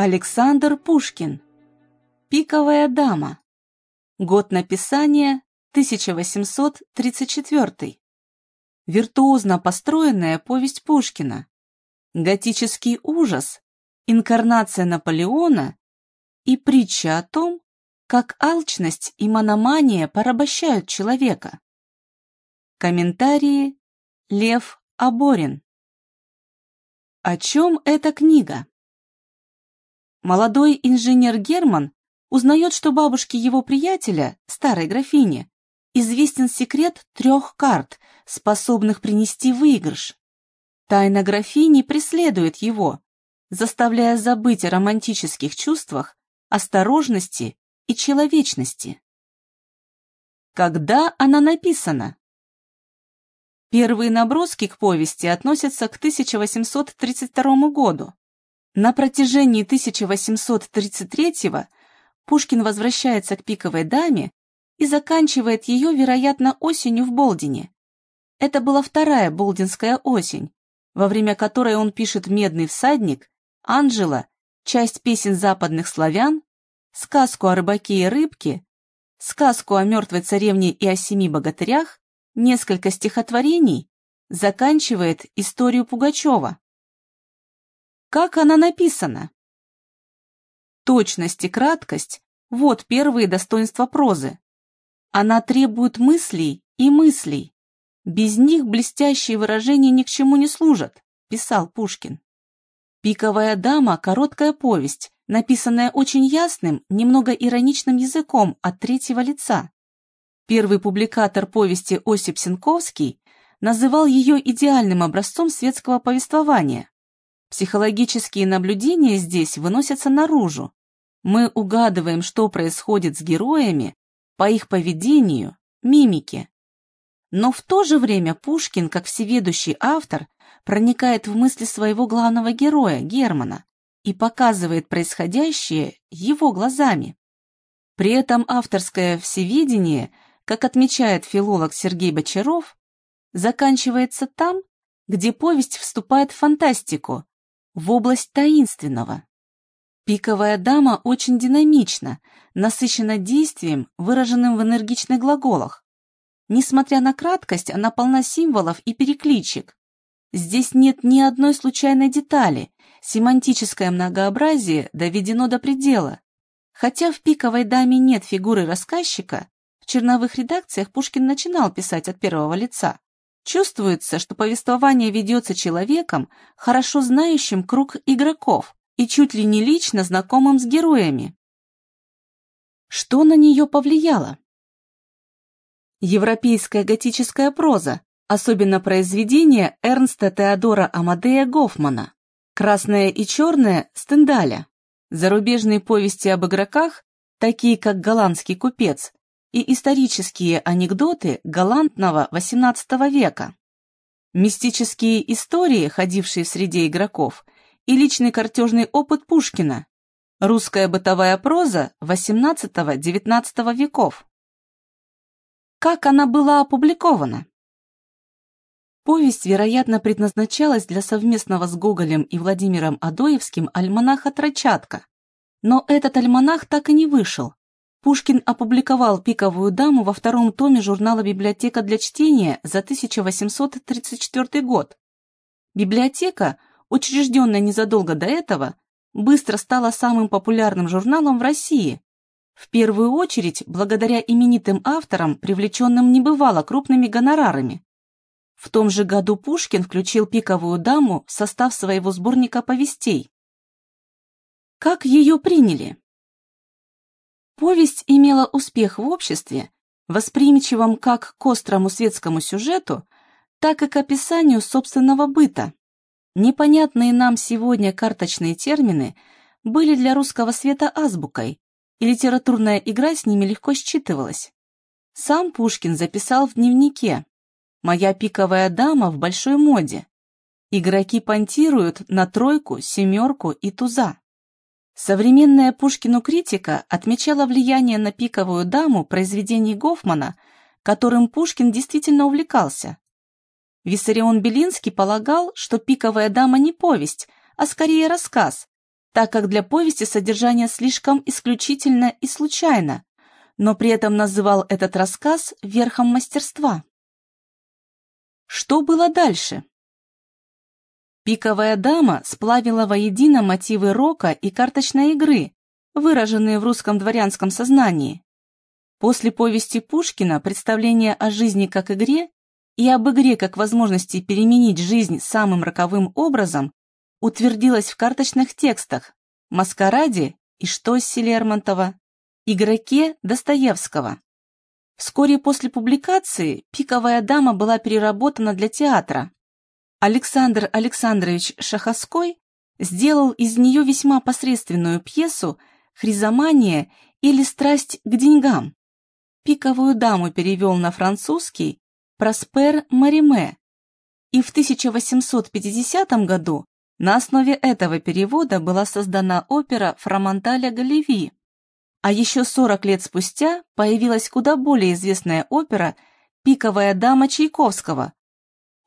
Александр Пушкин. Пиковая дама. Год написания 1834. Виртуозно построенная повесть Пушкина. Готический ужас, инкарнация Наполеона и притча о том, как алчность и мономания порабощают человека. Комментарии Лев Аборин. О чем эта книга? Молодой инженер Герман узнает, что бабушке его приятеля, старой графине, известен секрет трех карт, способных принести выигрыш. Тайна графини преследует его, заставляя забыть о романтических чувствах, осторожности и человечности. Когда она написана? Первые наброски к повести относятся к 1832 году. На протяжении 1833 Пушкин возвращается к пиковой даме и заканчивает ее, вероятно, осенью в Болдине. Это была вторая болдинская осень, во время которой он пишет «Медный всадник», «Анжела», часть песен западных славян, сказку о рыбаке и рыбке, сказку о мертвой царевне и о семи богатырях, несколько стихотворений, заканчивает историю Пугачева. Как она написана? Точность и краткость – вот первые достоинства прозы. Она требует мыслей и мыслей. Без них блестящие выражения ни к чему не служат, писал Пушкин. «Пиковая дама» – короткая повесть, написанная очень ясным, немного ироничным языком от третьего лица. Первый публикатор повести Осип Сенковский называл ее идеальным образцом светского повествования. Психологические наблюдения здесь выносятся наружу. Мы угадываем, что происходит с героями по их поведению, мимике. Но в то же время Пушкин, как всеведущий автор, проникает в мысли своего главного героя, Германа, и показывает происходящее его глазами. При этом авторское всевидение, как отмечает филолог Сергей Бочаров, заканчивается там, где повесть вступает в фантастику, в область таинственного. Пиковая дама очень динамична, насыщена действием, выраженным в энергичных глаголах. Несмотря на краткость, она полна символов и перекличек. Здесь нет ни одной случайной детали, семантическое многообразие доведено до предела. Хотя в «Пиковой даме» нет фигуры рассказчика, в черновых редакциях Пушкин начинал писать от первого лица. Чувствуется, что повествование ведется человеком, хорошо знающим круг игроков и чуть ли не лично знакомым с героями. Что на нее повлияло? Европейская готическая проза, особенно произведения Эрнста Теодора Амадея Гофмана, «Красное и черное» Стендаля, зарубежные повести об игроках, такие как «Голландский купец», и исторические анекдоты галантного XVIII века. Мистические истории, ходившие в среде игроков, и личный картежный опыт Пушкина, русская бытовая проза XVIII-XIX веков. Как она была опубликована? Повесть, вероятно, предназначалась для совместного с Гоголем и Владимиром Адоевским альманаха «Трочатка». Но этот альманах так и не вышел, Пушкин опубликовал «Пиковую даму» во втором томе журнала «Библиотека для чтения» за 1834 год. Библиотека, учрежденная незадолго до этого, быстро стала самым популярным журналом в России. В первую очередь, благодаря именитым авторам, привлеченным небывало крупными гонорарами. В том же году Пушкин включил «Пиковую даму» в состав своего сборника повестей. Как ее приняли? Повесть имела успех в обществе, восприимчивом как к острому светскому сюжету, так и к описанию собственного быта. Непонятные нам сегодня карточные термины были для русского света азбукой, и литературная игра с ними легко считывалась. Сам Пушкин записал в дневнике «Моя пиковая дама в большой моде. Игроки понтируют на тройку, семерку и туза». Современная Пушкину критика отмечала влияние на пиковую даму произведений Гофмана, которым Пушкин действительно увлекался. Виссарион Белинский полагал, что «Пиковая дама» не повесть, а скорее рассказ, так как для повести содержание слишком исключительно и случайно, но при этом называл этот рассказ верхом мастерства. Что было дальше? Пиковая дама сплавила воедино мотивы рока и карточной игры, выраженные в русском дворянском сознании. После повести Пушкина представление о жизни как игре и об игре как возможности переменить жизнь самым роковым образом утвердилось в карточных текстах «Маскараде» и «Штоссе» Лермонтова, «Игроке» Достоевского. Вскоре после публикации «Пиковая дама» была переработана для театра. Александр Александрович Шаховской сделал из нее весьма посредственную пьесу «Хризомания» или «Страсть к деньгам». «Пиковую даму» перевел на французский Проспер Мариме, и в 1850 году на основе этого перевода была создана опера Фраманталя Галеви. А еще 40 лет спустя появилась куда более известная опера «Пиковая дама» Чайковского,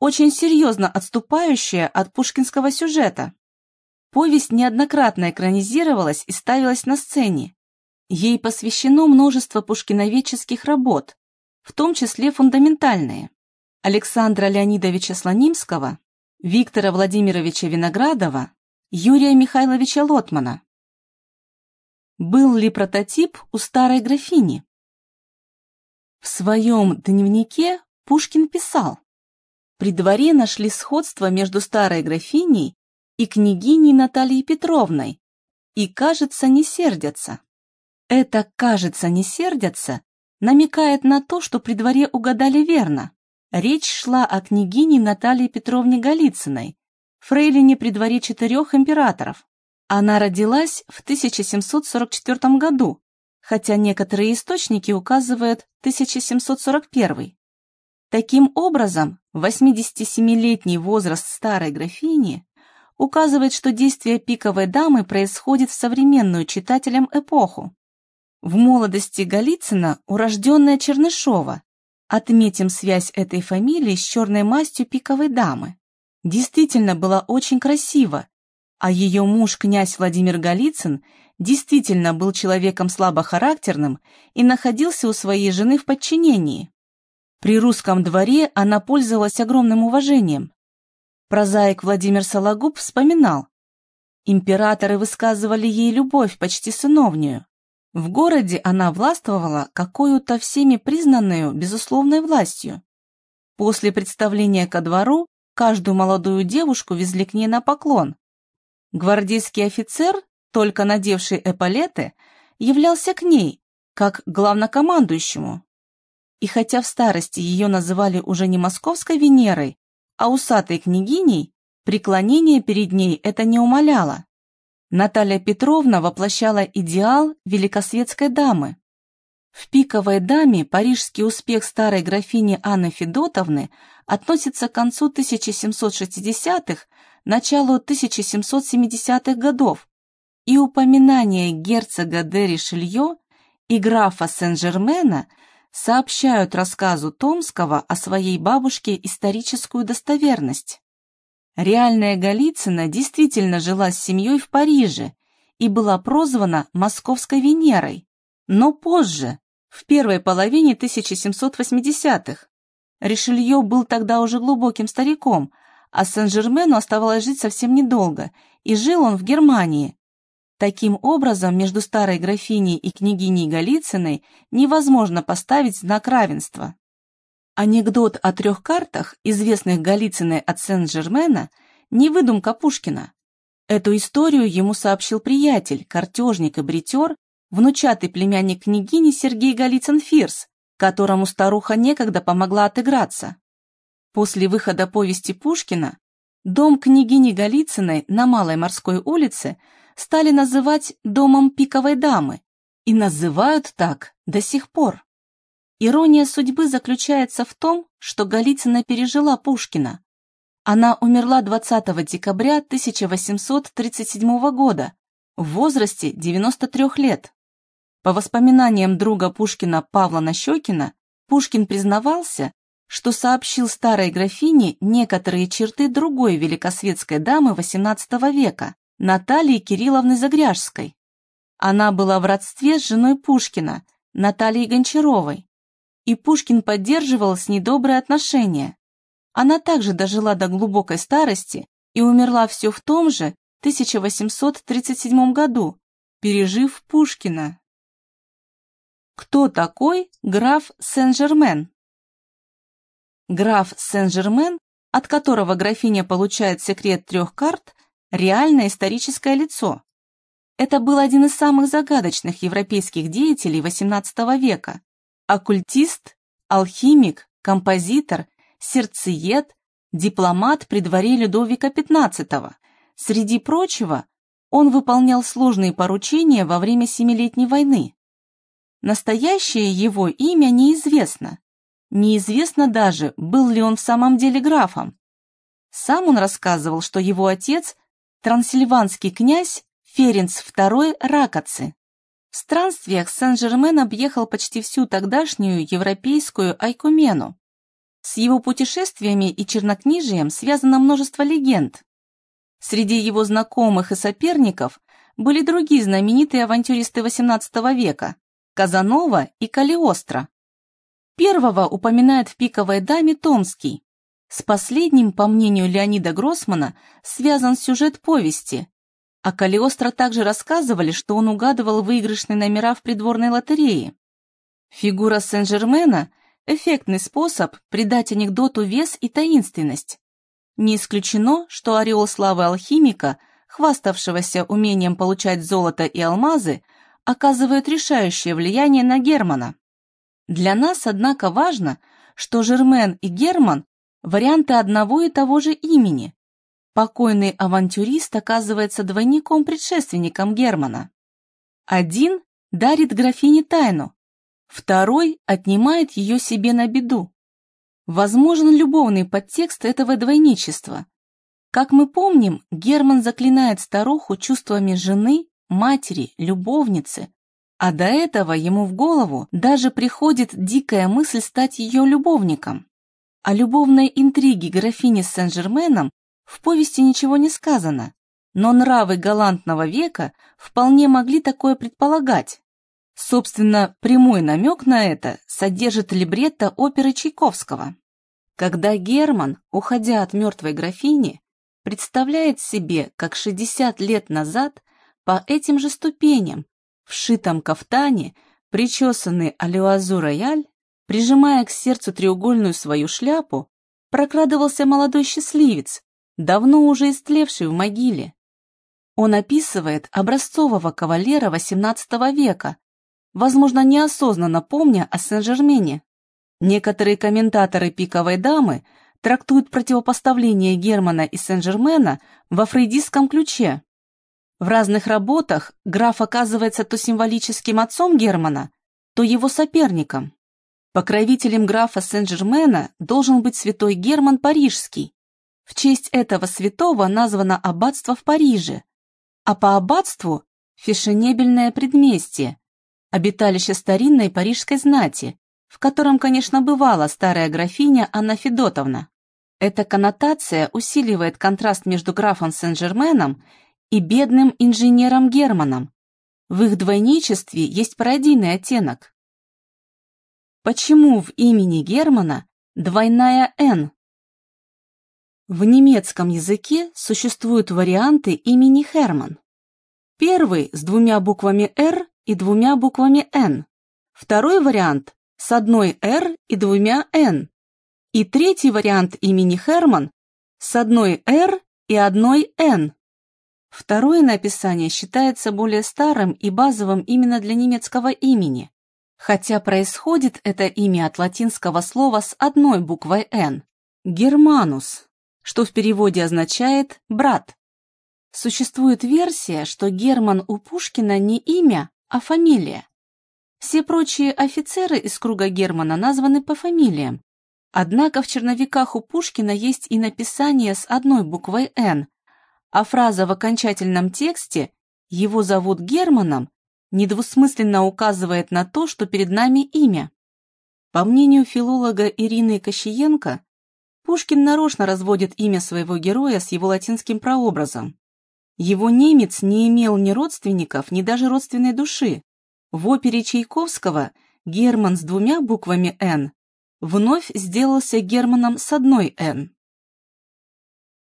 очень серьезно отступающая от пушкинского сюжета. Повесть неоднократно экранизировалась и ставилась на сцене. Ей посвящено множество пушкиноведческих работ, в том числе фундаментальные. Александра Леонидовича Слонимского, Виктора Владимировича Виноградова, Юрия Михайловича Лотмана. Был ли прототип у старой графини? В своем дневнике Пушкин писал, при дворе нашли сходство между старой графиней и княгиней Натальей Петровной, и, кажется, не сердятся. Это «кажется, не сердятся» намекает на то, что при дворе угадали верно. Речь шла о княгине Наталье Петровне Голицыной, фрейлине при дворе четырех императоров. Она родилась в 1744 году, хотя некоторые источники указывают 1741. Таким образом, 87-летний возраст старой графини указывает, что действие пиковой дамы происходит в современную читателям эпоху. В молодости Голицына урожденная Чернышова, Отметим связь этой фамилии с черной мастью пиковой дамы. Действительно была очень красива, а ее муж, князь Владимир Голицын, действительно был человеком слабохарактерным и находился у своей жены в подчинении. При русском дворе она пользовалась огромным уважением. Прозаик Владимир Сологуб вспоминал, императоры высказывали ей любовь почти сыновнюю, в городе она властвовала какую-то всеми признанную безусловной властью. После представления ко двору каждую молодую девушку везли к ней на поклон. Гвардейский офицер, только надевший эполеты, являлся к ней, как главнокомандующему. И хотя в старости ее называли уже не московской Венерой, а усатой княгиней, преклонение перед ней это не умаляло. Наталья Петровна воплощала идеал великосветской дамы. В «Пиковой даме» парижский успех старой графини Анны Федотовны относится к концу 1760-х, началу 1770-х годов, и упоминание герцога де Ришелье и графа Сен-Жермена сообщают рассказу Томского о своей бабушке историческую достоверность. Реальная Голицына действительно жила с семьей в Париже и была прозвана Московской Венерой, но позже, в первой половине 1780-х. Ришелье был тогда уже глубоким стариком, а Сен-Жермену оставалось жить совсем недолго, и жил он в Германии. Таким образом, между старой графиней и княгиней Голицыной невозможно поставить знак равенства. Анекдот о трех картах, известных Голицыной от Сен-Жермена, не выдумка Пушкина. Эту историю ему сообщил приятель, картежник и бритер, внучатый племянник княгини Сергей Голицын-Фирс, которому старуха некогда помогла отыграться. После выхода повести Пушкина дом княгини Голицыной на Малой морской улице стали называть домом пиковой дамы и называют так до сих пор. Ирония судьбы заключается в том, что Голицына пережила Пушкина. Она умерла 20 декабря 1837 года в возрасте 93 лет. По воспоминаниям друга Пушкина Павла Нащекина, Пушкин признавался, что сообщил старой графине некоторые черты другой великосветской дамы XVIII века, Натальи Кирилловны Загряжской. Она была в родстве с женой Пушкина, Натальей Гончаровой, и Пушкин поддерживал с ней добрые отношения. Она также дожила до глубокой старости и умерла все в том же 1837 году, пережив Пушкина. Кто такой граф Сен-Жермен? Граф Сен-Жермен, от которого графиня получает секрет трех карт, реальное историческое лицо. Это был один из самых загадочных европейских деятелей XVIII века. Оккультист, алхимик, композитор, сердцеед, дипломат при дворе Людовика XV. Среди прочего, он выполнял сложные поручения во время Семилетней войны. Настоящее его имя неизвестно. Неизвестно даже, был ли он в самом деле графом. Сам он рассказывал, что его отец – трансильванский князь Ференц II Ракоцы. В странствиях Сен-Жермен объехал почти всю тогдашнюю европейскую Айкумену. С его путешествиями и чернокнижием связано множество легенд. Среди его знакомых и соперников были другие знаменитые авантюристы XVIII века – Казанова и Калиостро. Первого упоминает в «Пиковой даме» Томский. С последним, по мнению Леонида Гроссмана, связан сюжет повести. А Калиостро также рассказывали, что он угадывал выигрышные номера в придворной лотерее. Фигура Сен-Жермена – эффектный способ придать анекдоту вес и таинственность. Не исключено, что ореол славы алхимика, хваставшегося умением получать золото и алмазы, оказывает решающее влияние на Германа. Для нас, однако, важно, что Жермен и Герман – варианты одного и того же имени. Покойный авантюрист оказывается двойником-предшественником Германа. Один дарит графине тайну, второй отнимает ее себе на беду. Возможен любовный подтекст этого двойничества. Как мы помним, Герман заклинает старуху чувствами жены, матери, любовницы, а до этого ему в голову даже приходит дикая мысль стать ее любовником. О любовной интриге графини с Сен-Жерменом в повести ничего не сказано, но нравы галантного века вполне могли такое предполагать. Собственно, прямой намек на это содержит либретто оперы Чайковского. Когда Герман, уходя от мертвой графини, представляет себе, как 60 лет назад по этим же ступеням в шитом кафтане, причесанный алюазу рояль, прижимая к сердцу треугольную свою шляпу, прокрадывался молодой счастливец, давно уже истлевший в могиле. Он описывает образцового кавалера XVIII века, возможно, неосознанно помня о Сен-Жермене. Некоторые комментаторы «Пиковой дамы» трактуют противопоставление Германа и Сен-Жермена во фрейдистском ключе. В разных работах граф оказывается то символическим отцом Германа, то его соперником. Покровителем графа Сен-Жермена должен быть святой Герман Парижский. В честь этого святого названо аббатство в Париже, а по аббатству – фешенебельное предместье, обиталище старинной парижской знати, в котором, конечно, бывала старая графиня Анна Федотовна. Эта коннотация усиливает контраст между графом Сен-Жерменом и бедным инженером Германом. В их двойничестве есть пародийный оттенок. Почему в имени Германа двойная «Н»? В немецком языке существуют варианты имени Херман. Первый с двумя буквами «Р» и двумя буквами «Н». Второй вариант с одной «Р» и двумя «Н». И третий вариант имени Херман с одной «Р» и одной «Н». Второе написание считается более старым и базовым именно для немецкого имени, хотя происходит это имя от латинского слова с одной буквой «Н» – «германус», что в переводе означает «брат». Существует версия, что Герман у Пушкина не имя, а фамилия. Все прочие офицеры из круга Германа названы по фамилиям. Однако в черновиках у Пушкина есть и написание с одной буквой «Н», а фраза в окончательном тексте «его зовут Германом» недвусмысленно указывает на то, что перед нами имя. По мнению филолога Ирины Кощиенко, Пушкин нарочно разводит имя своего героя с его латинским прообразом. Его немец не имел ни родственников, ни даже родственной души. В опере Чайковского Герман с двумя буквами «Н» вновь сделался Германом с одной «Н».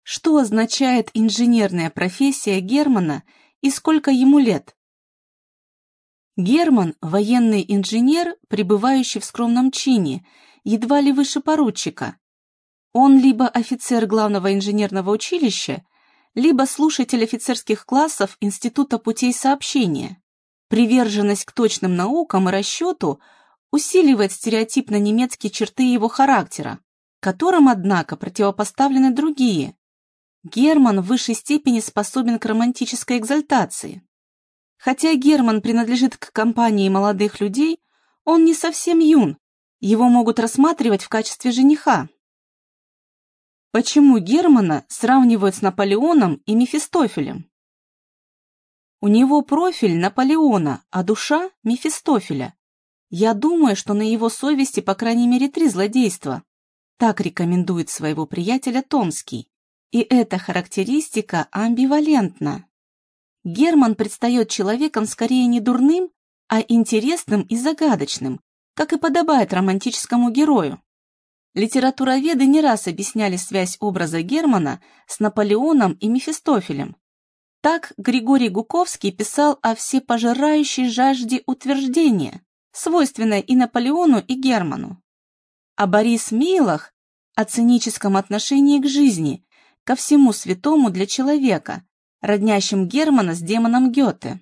Что означает инженерная профессия Германа и сколько ему лет? Герман – военный инженер, пребывающий в скромном чине, едва ли выше поручика. Он либо офицер главного инженерного училища, либо слушатель офицерских классов Института путей сообщения. Приверженность к точным наукам и расчету усиливает стереотипно немецкие черты его характера, которым, однако, противопоставлены другие, Герман в высшей степени способен к романтической экзальтации. Хотя Герман принадлежит к компании молодых людей, он не совсем юн, его могут рассматривать в качестве жениха. Почему Германа сравнивают с Наполеоном и Мефистофелем? У него профиль Наполеона, а душа – Мефистофеля. Я думаю, что на его совести по крайней мере три злодейства. Так рекомендует своего приятеля Томский. И эта характеристика амбивалентна. Герман предстает человеком скорее не дурным, а интересным и загадочным, как и подобает романтическому герою. Литературоведы не раз объясняли связь образа Германа с Наполеоном и Мефистофелем. Так Григорий Гуковский писал о всепожирающей жажде утверждения, свойственной и Наполеону, и Герману. А Борис Милах о циническом отношении к жизни, ко всему святому для человека, роднящим Германа с демоном Гёте.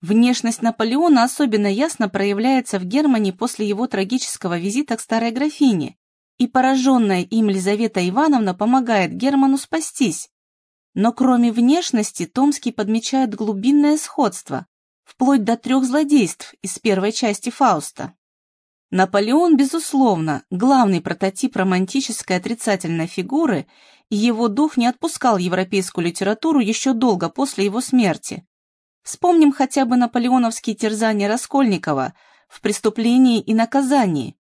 Внешность Наполеона особенно ясно проявляется в Германе после его трагического визита к старой графине, и пораженная им Лизавета Ивановна помогает Герману спастись. Но кроме внешности Томский подмечает глубинное сходство, вплоть до трех злодейств из первой части Фауста. Наполеон, безусловно, главный прототип романтической отрицательной фигуры, и его дух не отпускал европейскую литературу еще долго после его смерти. Вспомним хотя бы наполеоновские терзания Раскольникова в «Преступлении и наказании».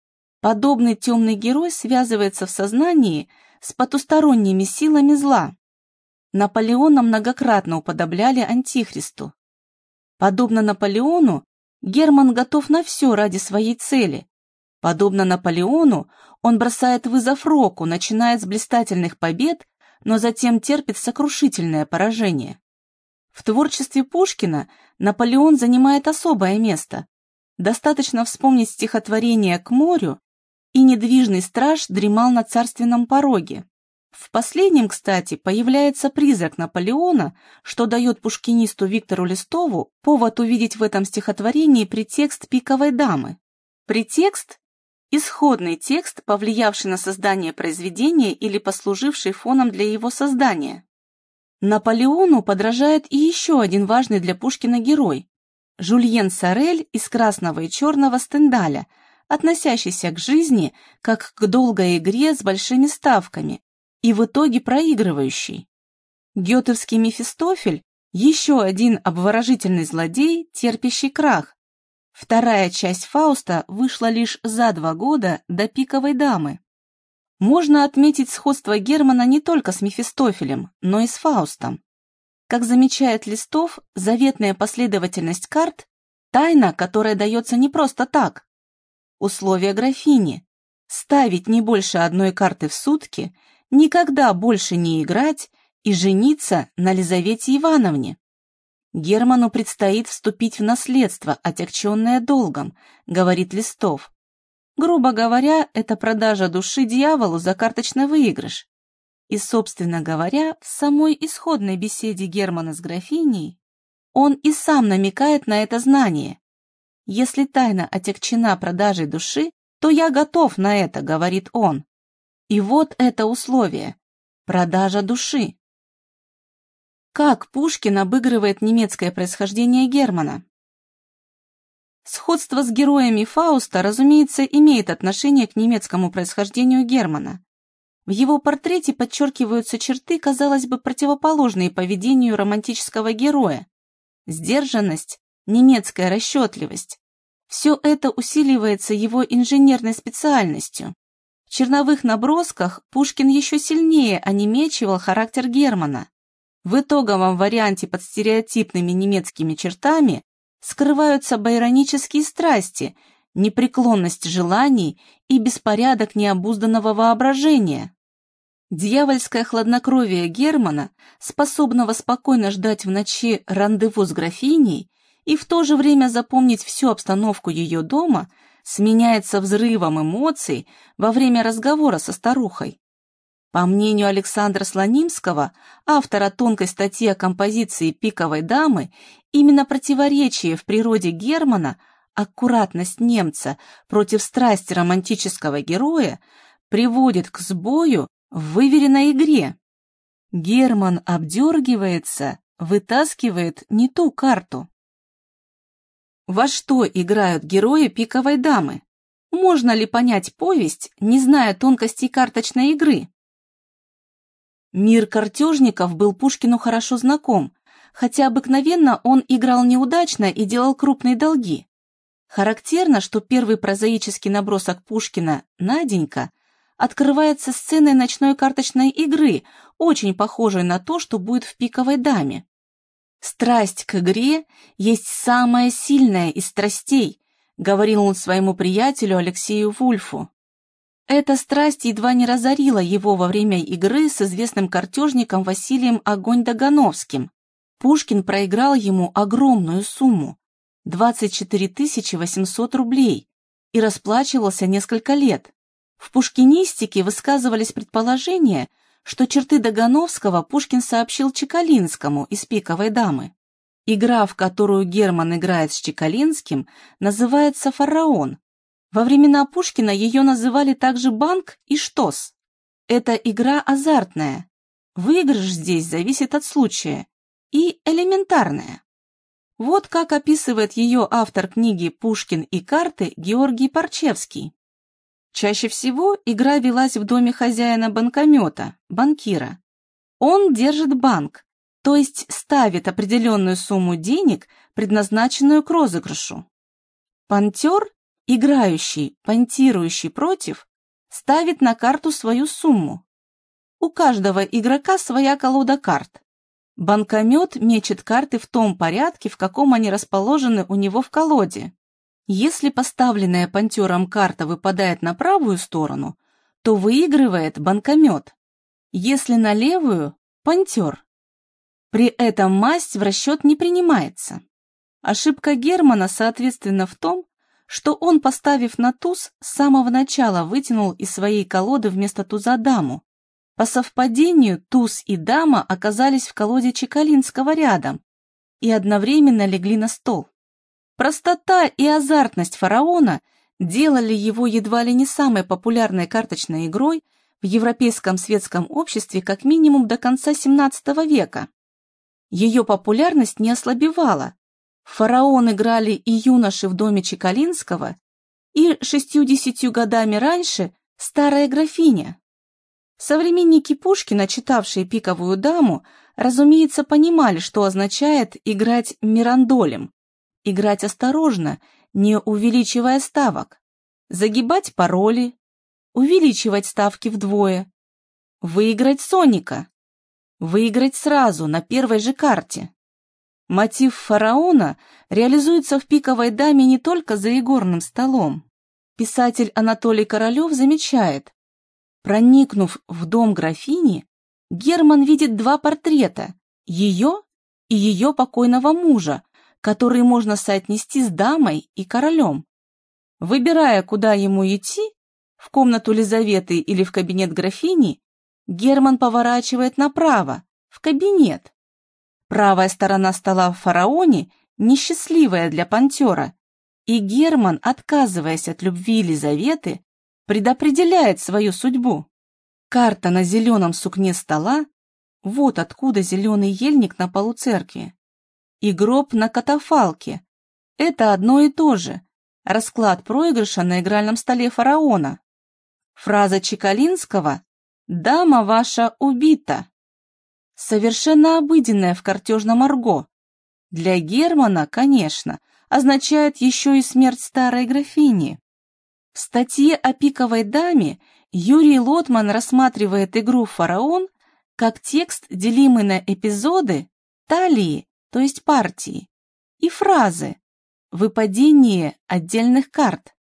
Подобный темный герой связывается в сознании с потусторонними силами зла. Наполеона многократно уподобляли Антихристу. Подобно Наполеону, Герман готов на все ради своей цели, Подобно Наполеону, он бросает вызов Року, начинает с блистательных побед, но затем терпит сокрушительное поражение. В творчестве Пушкина Наполеон занимает особое место. Достаточно вспомнить стихотворение «К морю» и недвижный страж дремал на царственном пороге. В последнем, кстати, появляется призрак Наполеона, что дает пушкинисту Виктору Листову повод увидеть в этом стихотворении претекст пиковой дамы. Претекст Исходный текст, повлиявший на создание произведения или послуживший фоном для его создания. Наполеону подражает и еще один важный для Пушкина герой – Жульен Сорель из «Красного и черного» Стендаля, относящийся к жизни как к долгой игре с большими ставками и в итоге проигрывающий. Гетовский Мефистофель – еще один обворожительный злодей, терпящий крах, Вторая часть Фауста вышла лишь за два года до «Пиковой дамы». Можно отметить сходство Германа не только с Мефистофелем, но и с Фаустом. Как замечает Листов, заветная последовательность карт – тайна, которая дается не просто так. Условия графини – ставить не больше одной карты в сутки, никогда больше не играть и жениться на Лизавете Ивановне. Герману предстоит вступить в наследство, отягченное долгом, говорит Листов. Грубо говоря, это продажа души дьяволу за карточный выигрыш. И, собственно говоря, в самой исходной беседе Германа с графиней он и сам намекает на это знание. Если тайна отягчена продажей души, то я готов на это, говорит он. И вот это условие – продажа души. Как Пушкин обыгрывает немецкое происхождение Германа? Сходство с героями Фауста, разумеется, имеет отношение к немецкому происхождению Германа. В его портрете подчеркиваются черты, казалось бы, противоположные поведению романтического героя. Сдержанность, немецкая расчетливость. Все это усиливается его инженерной специальностью. В черновых набросках Пушкин еще сильнее онемечивал характер Германа. В итоговом варианте под стереотипными немецкими чертами скрываются байронические страсти, непреклонность желаний и беспорядок необузданного воображения. Дьявольское хладнокровие Германа, способного спокойно ждать в ночи рандеву с графиней и в то же время запомнить всю обстановку ее дома, сменяется взрывом эмоций во время разговора со старухой. По мнению Александра Слонимского, автора тонкой статьи о композиции «Пиковой дамы», именно противоречие в природе Германа, аккуратность немца против страсти романтического героя приводит к сбою в выверенной игре. Герман обдергивается, вытаскивает не ту карту. Во что играют герои пиковой дамы? Можно ли понять повесть, не зная тонкостей карточной игры? Мир картежников был Пушкину хорошо знаком, хотя обыкновенно он играл неудачно и делал крупные долги. Характерно, что первый прозаический набросок Пушкина «Наденька» открывается сценой ночной карточной игры, очень похожей на то, что будет в «Пиковой даме». «Страсть к игре есть самая сильная из страстей», говорил он своему приятелю Алексею Вульфу. Эта страсть едва не разорила его во время игры с известным картежником Василием Огонь-Догановским. Пушкин проиграл ему огромную сумму – 24 800 рублей и расплачивался несколько лет. В пушкинистике высказывались предположения, что черты Дагановского Пушкин сообщил Чекалинскому из «Пиковой дамы». Игра, в которую Герман играет с Чекалинским, называется «Фараон». Во времена Пушкина ее называли также «Банк» и «Штос». Это игра азартная. Выигрыш здесь зависит от случая. И элементарная. Вот как описывает ее автор книги «Пушкин и карты» Георгий Парчевский. Чаще всего игра велась в доме хозяина банкомета, банкира. Он держит банк, то есть ставит определенную сумму денег, предназначенную к розыгрышу. Пантер, играющий, понтирующий против, ставит на карту свою сумму. У каждого игрока своя колода карт. Банкомет мечет карты в том порядке, в каком они расположены у него в колоде. Если поставленная пантером карта выпадает на правую сторону, то выигрывает банкомет. Если на левую – пантер. При этом масть в расчет не принимается. Ошибка Германа, соответственно, в том, что он, поставив на туз, с самого начала вытянул из своей колоды вместо туза даму. По совпадению туз и дама оказались в колоде Чекалинского рядом и одновременно легли на стол. Простота и азартность фараона делали его едва ли не самой популярной карточной игрой в европейском светском обществе как минимум до конца XVII века. Ее популярность не ослабевала. Фараон играли и юноши в доме Чекалинского, и шестью-десятью годами раньше старая графиня. Современники Пушкина, читавшие «Пиковую даму», разумеется, понимали, что означает играть мирандолем, играть осторожно, не увеличивая ставок, загибать пароли, увеличивать ставки вдвое, выиграть Соника, выиграть сразу на первой же карте. Мотив фараона реализуется в «Пиковой даме» не только за игорным столом. Писатель Анатолий Королев замечает, проникнув в дом графини, Герман видит два портрета – ее и ее покойного мужа, которые можно соотнести с дамой и королем. Выбирая, куда ему идти, в комнату Лизаветы или в кабинет графини, Герман поворачивает направо, в кабинет. Правая сторона стола в фараоне несчастливая для пантера, и Герман, отказываясь от любви Елизаветы, предопределяет свою судьбу. Карта на зеленом сукне стола – вот откуда зеленый ельник на полу церкви и гроб на катафалке. Это одно и то же. Расклад проигрыша на игральном столе фараона. Фраза Чекалинского «Дама ваша убита». Совершенно обыденная в картежном арго. Для Германа, конечно, означает еще и смерть старой графини. В статье о пиковой даме Юрий Лотман рассматривает игру «Фараон» как текст, делимый на эпизоды, талии, то есть партии, и фразы, выпадение отдельных карт.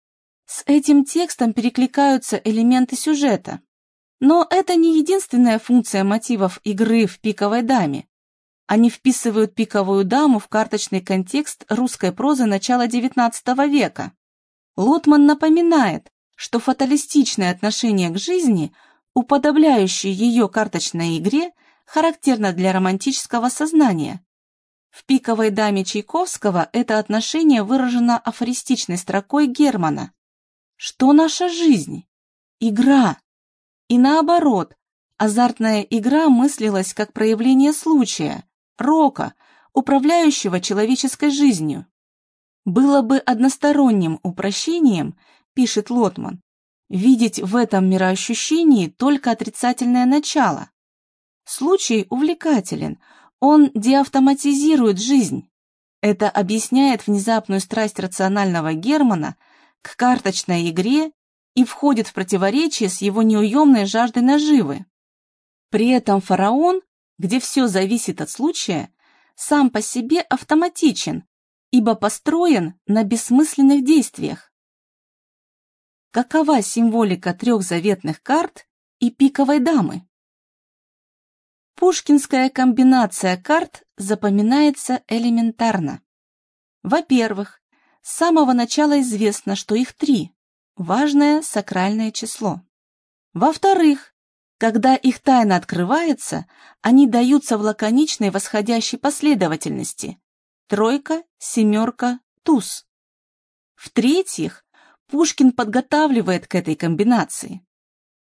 С этим текстом перекликаются элементы сюжета. Но это не единственная функция мотивов игры в пиковой даме. Они вписывают пиковую даму в карточный контекст русской прозы начала XIX века. Лотман напоминает, что фаталистичное отношение к жизни, уподобляющее ее карточной игре, характерно для романтического сознания. В «Пиковой даме» Чайковского это отношение выражено афористичной строкой Германа. Что наша жизнь? Игра. И наоборот, азартная игра мыслилась как проявление случая, рока, управляющего человеческой жизнью. Было бы односторонним упрощением, пишет Лотман, видеть в этом мироощущении только отрицательное начало. Случай увлекателен, он деавтоматизирует жизнь. Это объясняет внезапную страсть рационального Германа – к карточной игре и входит в противоречие с его неуемной жаждой наживы. При этом фараон, где все зависит от случая, сам по себе автоматичен, ибо построен на бессмысленных действиях. Какова символика трех заветных карт и пиковой дамы? Пушкинская комбинация карт запоминается элементарно. Во-первых, с самого начала известно, что их три – важное сакральное число. Во-вторых, когда их тайна открывается, они даются в лаконичной восходящей последовательности – тройка, семерка, туз. В-третьих, Пушкин подготавливает к этой комбинации.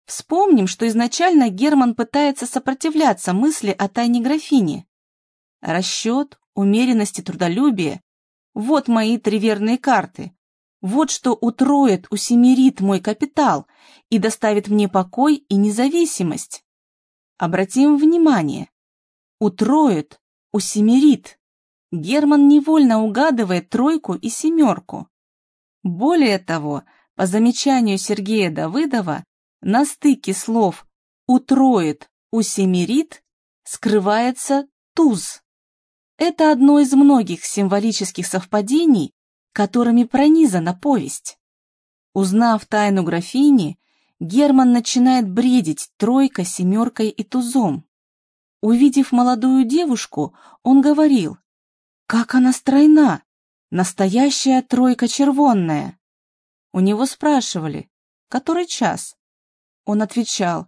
Вспомним, что изначально Герман пытается сопротивляться мысли о тайне графини. Расчет, умеренность и трудолюбие вот мои три верные карты. Вот что утроит, усемерит мой капитал и доставит мне покой и независимость. Обратим внимание. Утроит, усемерит. Герман невольно угадывает тройку и семерку. Более того, по замечанию Сергея Давыдова, на стыке слов «утроит», «усемерит» скрывается туз. Это одно из многих символических совпадений, которыми пронизана повесть. Узнав тайну графини, Герман начинает бредить тройкой, семеркой и тузом. Увидев молодую девушку, он говорил, «Как она стройна! Настоящая тройка червонная!» У него спрашивали, «Который час?» Он отвечал,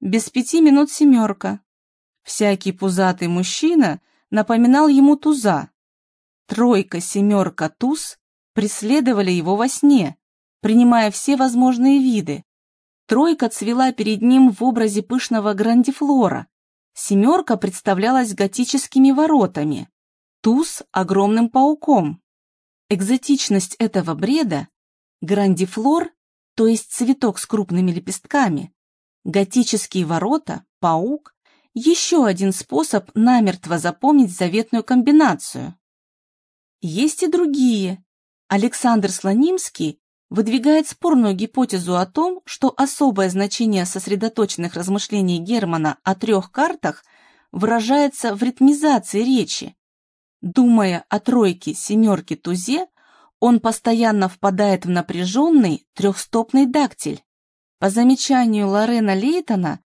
«Без пяти минут семерка». Всякий пузатый мужчина – напоминал ему туза. Тройка, семерка, туз преследовали его во сне, принимая все возможные виды. Тройка цвела перед ним в образе пышного грандифлора, семерка представлялась готическими воротами, туз — огромным пауком. Экзотичность этого бреда — грандифлор, то есть цветок с крупными лепестками, готические ворота, паук еще один способ намертво запомнить заветную комбинацию. Есть и другие. Александр Слонимский выдвигает спорную гипотезу о том, что особое значение сосредоточенных размышлений Германа о трех картах выражается в ритмизации речи. Думая о тройке, семерке, тузе, он постоянно впадает в напряженный трехстопный дактиль. По замечанию Лорена Лейтона,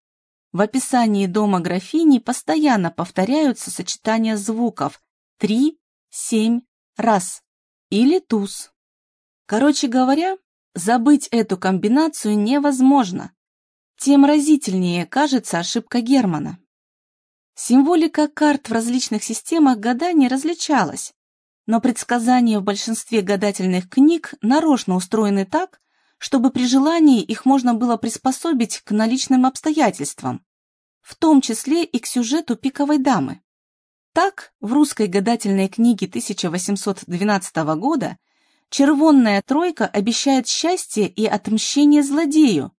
в описании дома графини постоянно повторяются сочетания звуков «три», «семь», «раз» или «туз». Короче говоря, забыть эту комбинацию невозможно. Тем разительнее кажется ошибка Германа. Символика карт в различных системах гадания различалась, но предсказания в большинстве гадательных книг нарочно устроены так, чтобы при желании их можно было приспособить к наличным обстоятельствам, в том числе и к сюжету «Пиковой дамы». Так, в русской гадательной книге 1812 года червонная тройка обещает счастье и отмщение злодею.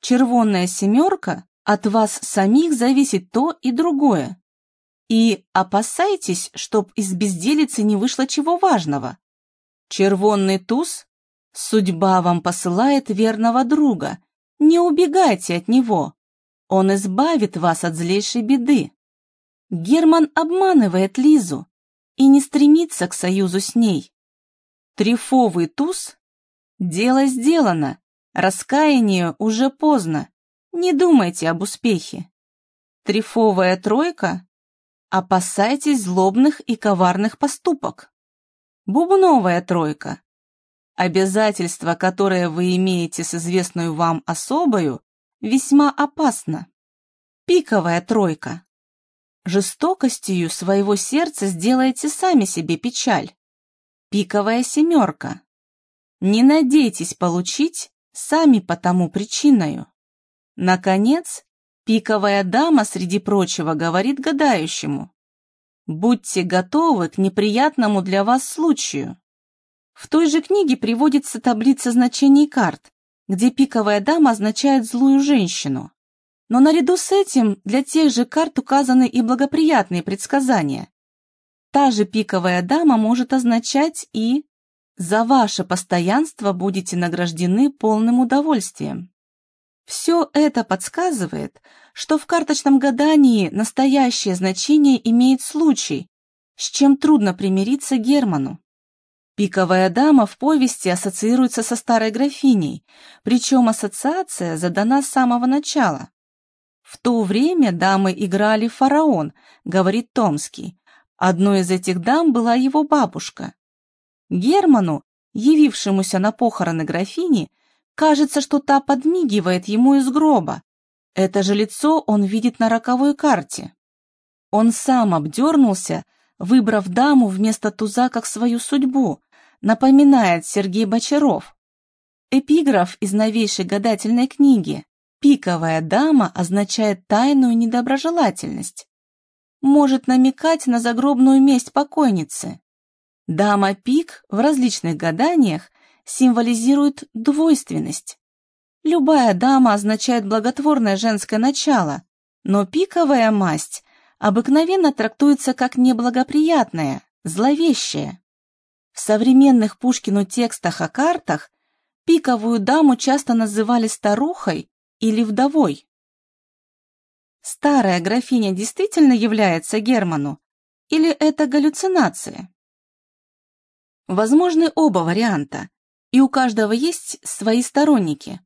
Червонная семерка от вас самих зависит то и другое. И опасайтесь, чтоб из безделицы не вышло чего важного. Червонный туз Судьба вам посылает верного друга. Не убегайте от него. Он избавит вас от злейшей беды. Герман обманывает Лизу и не стремится к союзу с ней. Трифовый туз? Дело сделано, раскаяние уже поздно, не думайте об успехе. Трифовая тройка? Опасайтесь злобных и коварных поступок. Бубновая тройка. Обязательство, которое вы имеете с известную вам особою, весьма опасно. Пиковая тройка. Жестокостью своего сердца сделаете сами себе печаль. Пиковая семерка. Не надейтесь получить сами по тому причиною. Наконец, пиковая дама, среди прочего, говорит гадающему. Будьте готовы к неприятному для вас случаю. В той же книге приводится таблица значений карт, где пиковая дама означает злую женщину. Но наряду с этим для тех же карт указаны и благоприятные предсказания. Та же пиковая дама может означать и «За ваше постоянство будете награждены полным удовольствием». Все это подсказывает, что в карточном гадании настоящее значение имеет случай, с чем трудно примириться Герману. Пиковая дама в повести ассоциируется со старой графиней, причем ассоциация задана с самого начала. В то время дамы играли фараон, говорит Томский. Одной из этих дам была его бабушка. Герману, явившемуся на похороны графини, кажется, что та подмигивает ему из гроба. Это же лицо он видит на роковой карте. Он сам обдернулся, выбрав даму вместо туза как свою судьбу, напоминает Сергей Бочаров. Эпиграф из новейшей гадательной книги Пиковая дама означает тайную недоброжелательность. Может намекать на загробную месть покойницы. Дама пик в различных гаданиях символизирует двойственность. Любая дама означает благотворное женское начало, но пиковая масть обыкновенно трактуется как неблагоприятная, зловещая. В современных Пушкину текстах о картах пиковую даму часто называли старухой или вдовой. Старая графиня действительно является Герману, или это галлюцинация? Возможны оба варианта, и у каждого есть свои сторонники.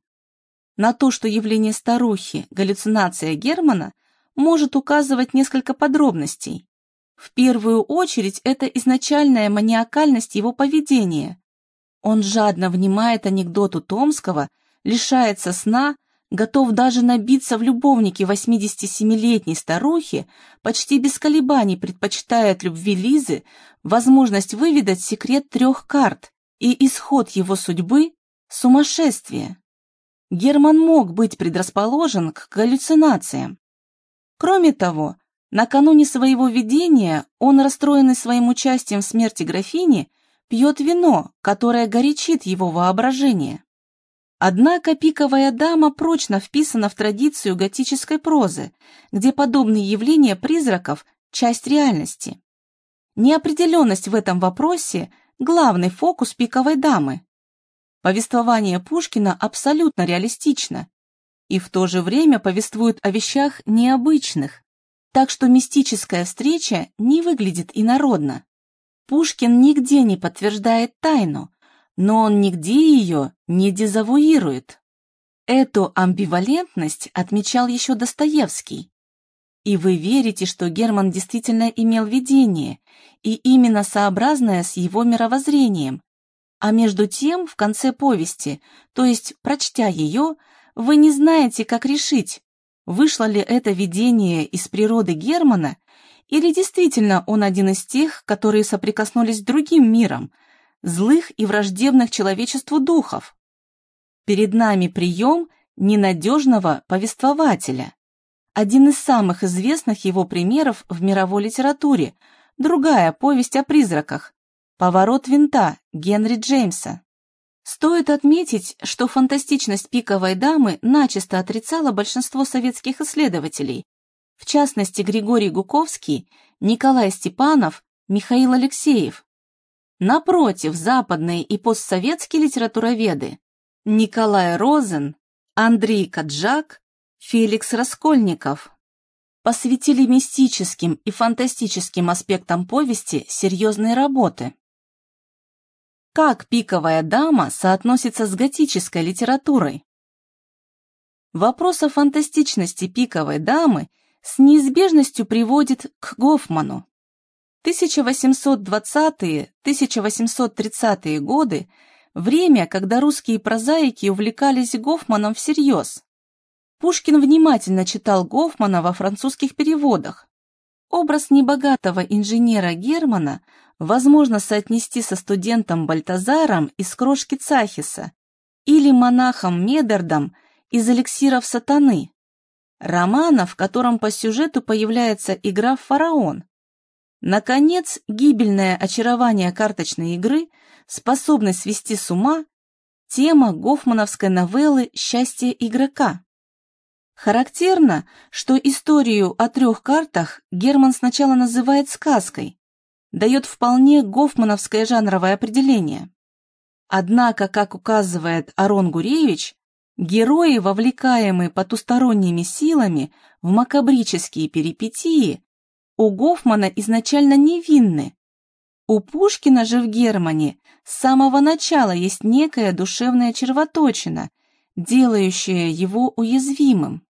На то, что явление старухи – галлюцинация Германа, может указывать несколько подробностей. В первую очередь это изначальная маниакальность его поведения. Он жадно внимает анекдоту Томского, лишается сна, готов даже набиться в любовнике 87-летней старухи, почти без колебаний предпочитает любви Лизы возможность выведать секрет трех карт и исход его судьбы – сумасшествие. Герман мог быть предрасположен к галлюцинациям. Кроме того, накануне своего видения он, расстроенный своим участием в смерти графини, пьет вино, которое горячит его воображение. Однако пиковая дама прочно вписана в традицию готической прозы, где подобные явления призраков – часть реальности. Неопределенность в этом вопросе – главный фокус пиковой дамы. Повествование Пушкина абсолютно реалистично и в то же время повествует о вещах необычных, так что мистическая встреча не выглядит инородно. Пушкин нигде не подтверждает тайну, но он нигде ее не дезавуирует. Эту амбивалентность отмечал еще Достоевский. И вы верите, что Герман действительно имел видение, и именно сообразное с его мировоззрением. А между тем, в конце повести, то есть прочтя ее, вы не знаете, как решить, вышло ли это видение из природы Германа, или действительно он один из тех, которые соприкоснулись с другим миром – злых и враждебных человечеству духов. Перед нами прием ненадежного повествователя. Один из самых известных его примеров в мировой литературе, другая повесть о призраках, «Поворот винта» Генри Джеймса. Стоит отметить, что фантастичность пиковой дамы начисто отрицало большинство советских исследователей, в частности Григорий Гуковский, Николай Степанов, Михаил Алексеев. Напротив, западные и постсоветские литературоведы Николай Розен, Андрей Каджак, Феликс Раскольников посвятили мистическим и фантастическим аспектам повести серьезные работы. Как «Пиковая дама» соотносится с готической литературой? Вопрос о фантастичности «Пиковой дамы» с неизбежностью приводит к Гофману. 1820-1830-е годы – время, когда русские прозаики увлекались Гофманом всерьез. Пушкин внимательно читал Гофмана во французских переводах. Образ небогатого инженера Германа возможно соотнести со студентом Бальтазаром из крошки Цахиса или монахом Медардом из эликсиров сатаны. Романа, в котором по сюжету появляется игра в фараон. Наконец, гибельное очарование карточной игры, способность свести с ума, тема гофмановской новеллы «Счастье игрока». Характерно, что историю о трех картах Герман сначала называет сказкой, дает вполне гофмановское жанровое определение. Однако, как указывает Арон Гуревич, герои, вовлекаемые потусторонними силами в макабрические перипетии, у Гофмана изначально невинны. У Пушкина же в Германе с самого начала есть некая душевная червоточина, делающая его уязвимым.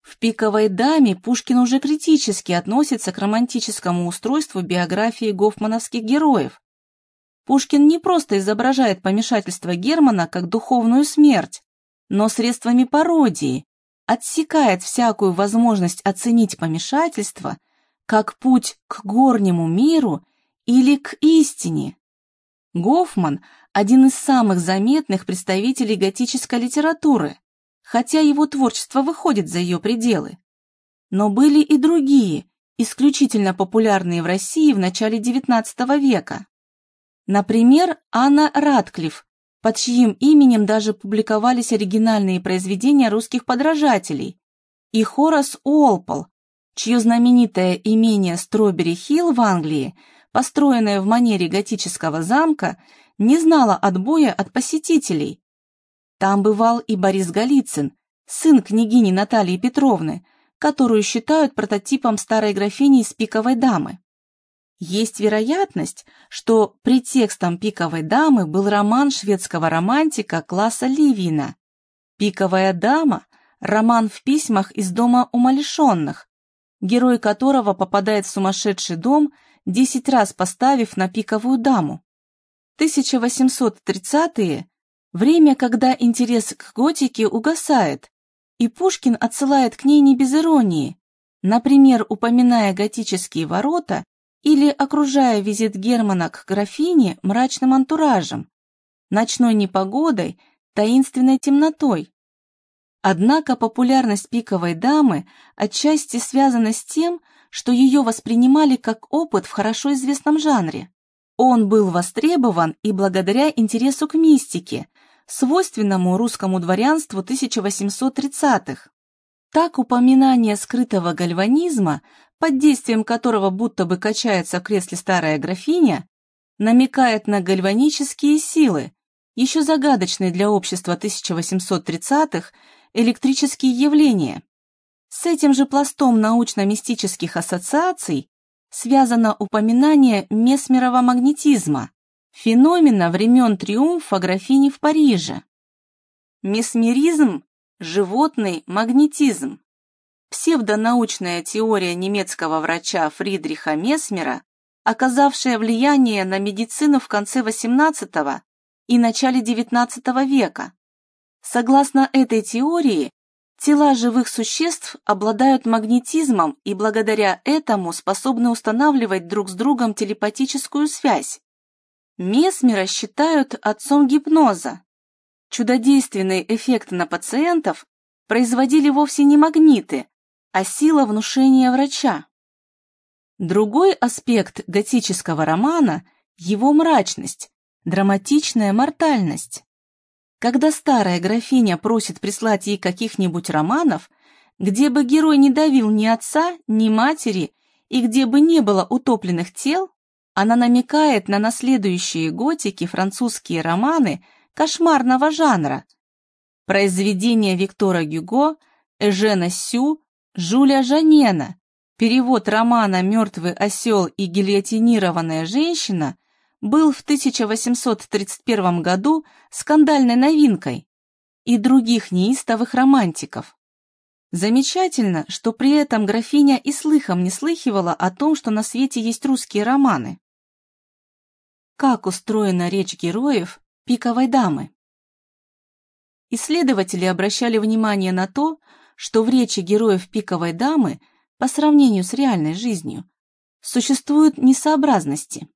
В «Пиковой даме» Пушкин уже критически относится к романтическому устройству биографии гофмановских героев. Пушкин не просто изображает помешательство Германа как духовную смерть, но средствами пародии, отсекает всякую возможность оценить помешательство как путь к горнему миру или к истине. Гофман – один из самых заметных представителей готической литературы хотя его творчество выходит за ее пределы. Но были и другие, исключительно популярные в России в начале XIX века. Например, Анна Радклифф, под чьим именем даже публиковались оригинальные произведения русских подражателей, и Хорас Уолпол, чье знаменитое имение Стробери-Хилл в Англии, построенное в манере готического замка, не знало отбоя от посетителей, там бывал и Борис Голицын, сын княгини Натальи Петровны, которую считают прототипом старой графини из «Пиковой дамы». Есть вероятность, что претекстом «Пиковой дамы» был роман шведского романтика класса Ливина. «Пиковая дама» – роман в письмах из дома умалишенных, герой которого попадает в сумасшедший дом, десять раз поставив на пиковую даму. 1830-е Время, когда интерес к готике угасает, и Пушкин отсылает к ней не без иронии, например, упоминая готические ворота или окружая визит Германа к графине мрачным антуражем, ночной непогодой, таинственной темнотой. Однако популярность пиковой дамы отчасти связана с тем, что ее воспринимали как опыт в хорошо известном жанре. Он был востребован и благодаря интересу к мистике, свойственному русскому дворянству 1830-х. Так упоминание скрытого гальванизма, под действием которого будто бы качается в кресле старая графиня, намекает на гальванические силы, еще загадочные для общества 1830-х электрические явления. С этим же пластом научно-мистических ассоциаций связано упоминание месмерова магнетизма, феномена времен триумфа графини в Париже. Месмеризм – животный магнетизм. Псевдонаучная теория немецкого врача Фридриха Месмера, оказавшая влияние на медицину в конце XVIII и начале XIX века. Согласно этой теории, Тела живых существ обладают магнетизмом и благодаря этому способны устанавливать друг с другом телепатическую связь. Месмера считают отцом гипноза. Чудодейственный эффект на пациентов производили вовсе не магниты, а сила внушения врача. Другой аспект готического романа – его мрачность, драматичная мортальность. Когда старая графиня просит прислать ей каких-нибудь романов, где бы герой не давил ни отца, ни матери, и где бы не было утопленных тел, она намекает на наследующие готики французские романы кошмарного жанра. Произведения Виктора Гюго Эжена Сю, Жуля Жанена. Перевод романа «Мертвый осел и гильотинированная женщина» был в 1831 году скандальной новинкой и других неистовых романтиков. Замечательно, что при этом графиня и слыхом не слыхивала о том, что на свете есть русские романы. Как устроена речь героев «Пиковой дамы»? Исследователи обращали внимание на то, что в речи героев «Пиковой дамы» по сравнению с реальной жизнью существуют несообразности.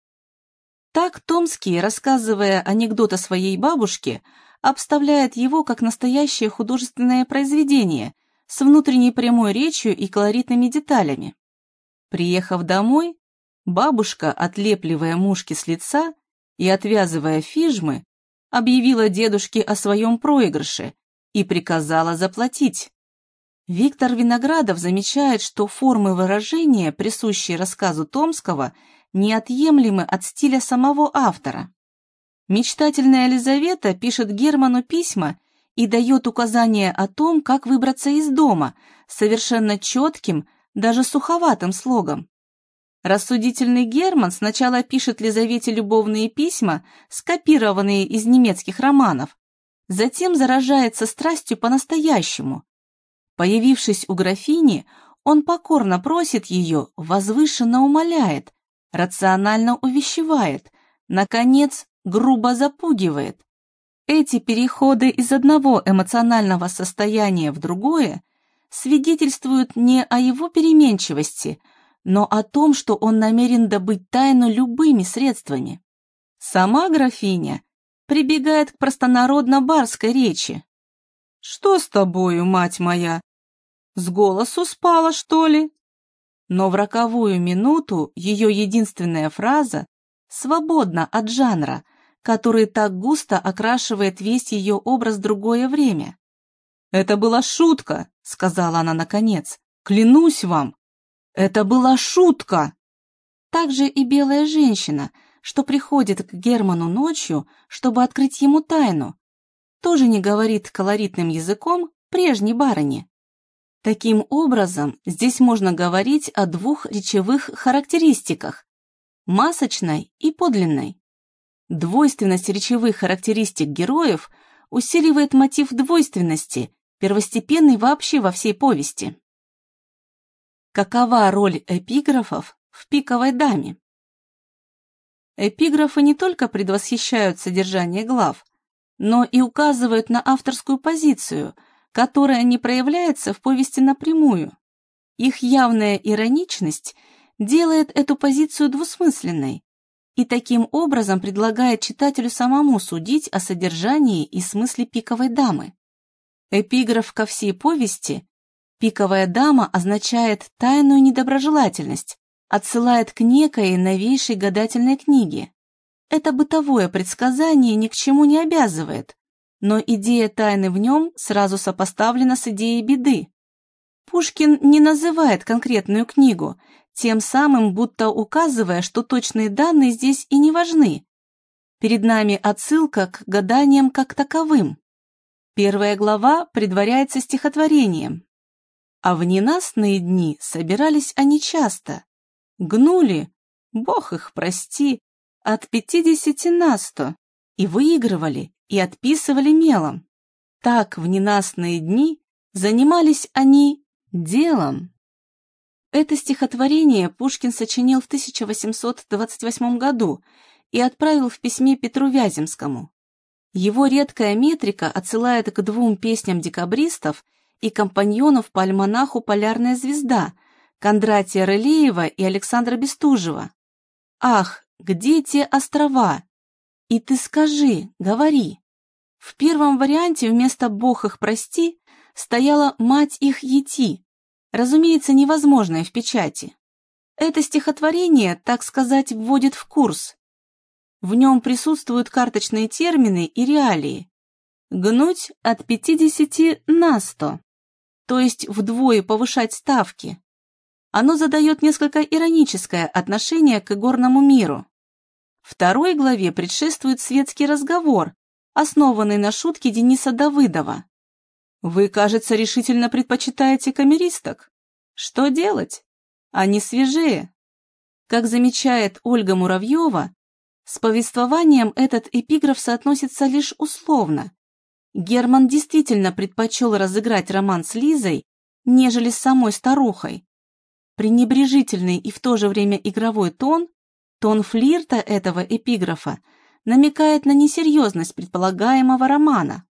Так Томский, рассказывая анекдот о своей бабушке, обставляет его как настоящее художественное произведение с внутренней прямой речью и колоритными деталями. Приехав домой, бабушка, отлепливая мушки с лица и отвязывая фижмы, объявила дедушке о своем проигрыше и приказала заплатить. Виктор Виноградов замечает, что формы выражения, присущие рассказу Томского, неотъемлемы от стиля самого автора. Мечтательная Елизавета пишет Герману письма и дает указания о том, как выбраться из дома, совершенно четким, даже суховатым слогом. Рассудительный Герман сначала пишет Лизавете любовные письма, скопированные из немецких романов, затем заражается страстью по-настоящему. Появившись у графини, он покорно просит ее, возвышенно умоляет, рационально увещевает, наконец, грубо запугивает. Эти переходы из одного эмоционального состояния в другое свидетельствуют не о его переменчивости, но о том, что он намерен добыть тайну любыми средствами. Сама графиня прибегает к простонародно-барской речи. «Что с тобою, мать моя? С голосу спала, что ли?» Но в роковую минуту ее единственная фраза свободна от жанра, который так густо окрашивает весь ее образ другое время. «Это была шутка», — сказала она наконец. «Клянусь вам, это была шутка!» Также и белая женщина, что приходит к Герману ночью, чтобы открыть ему тайну, тоже не говорит колоритным языком прежней барыни. Таким образом, здесь можно говорить о двух речевых характеристиках – масочной и подлинной. Двойственность речевых характеристик героев усиливает мотив двойственности, первостепенный вообще во всей повести. Какова роль эпиграфов в «Пиковой даме»? Эпиграфы не только предвосхищают содержание глав, но и указывают на авторскую позицию – которая не проявляется в повести напрямую. Их явная ироничность делает эту позицию двусмысленной и таким образом предлагает читателю самому судить о содержании и смысле пиковой дамы. Эпиграф ко всей повести «Пиковая дама» означает тайную недоброжелательность, отсылает к некой новейшей гадательной книге. Это бытовое предсказание ни к чему не обязывает, но идея тайны в нем сразу сопоставлена с идеей беды. Пушкин не называет конкретную книгу, тем самым будто указывая, что точные данные здесь и не важны. Перед нами отсылка к гаданиям как таковым. Первая глава предваряется стихотворением. А в ненастные дни собирались они часто. Гнули, бог их прости, от пятидесяти на сто, и выигрывали, и отписывали мелом. Так в ненастные дни занимались они делом. Это стихотворение Пушкин сочинил в 1828 году и отправил в письме Петру Вяземскому. Его редкая метрика отсылает к двум песням декабристов и компаньонов по альманаху «Полярная звезда» Кондратия Рылеева и Александра Бестужева. «Ах, где те острова? И ты скажи, говори. В первом варианте вместо «Бог их прости» стояла «Мать их ети», разумеется, невозможное в печати. Это стихотворение, так сказать, вводит в курс. В нем присутствуют карточные термины и реалии. Гнуть от 50 на 100, то есть вдвое повышать ставки. Оно задает несколько ироническое отношение к игорному миру. Второй главе предшествует светский разговор, основанный на шутке Дениса Давыдова. Вы, кажется, решительно предпочитаете камеристок. Что делать? Они свежее. Как замечает Ольга Муравьева, с повествованием этот эпиграф соотносится лишь условно. Герман действительно предпочел разыграть роман с Лизой, нежели с самой старухой. Пренебрежительный и в то же время игровой тон, тон флирта этого эпиграфа, намекает на несерьезность предполагаемого романа.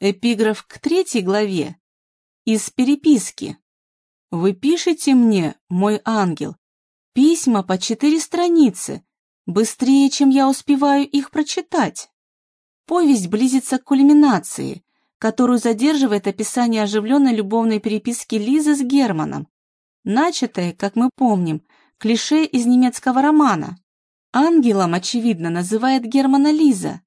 Эпиграф к третьей главе из переписки. «Вы пишете мне, мой ангел, письма по четыре страницы, быстрее, чем я успеваю их прочитать». Повесть близится к кульминации, которую задерживает описание оживленной любовной переписки Лизы с Германом, начатой, как мы помним, клише из немецкого романа. Ангелом, очевидно, называет Германа Лиза,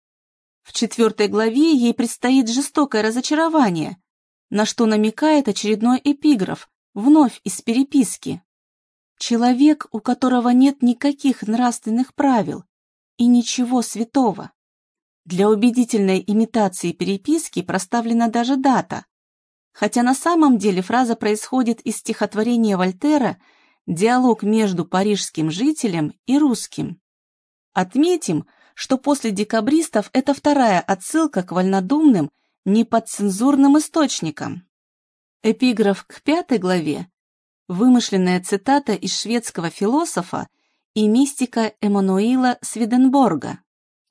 в четвертой главе ей предстоит жестокое разочарование, на что намекает очередной эпиграф, вновь из переписки. Человек, у которого нет никаких нравственных правил и ничего святого. Для убедительной имитации переписки проставлена даже дата, хотя на самом деле фраза происходит из стихотворения Вольтера «Диалог между парижским жителем и русским». Отметим, что после декабристов это вторая отсылка к вольнодумным, неподцензурным источникам. Эпиграф к пятой главе – вымышленная цитата из шведского философа и мистика Эммануила Свиденборга.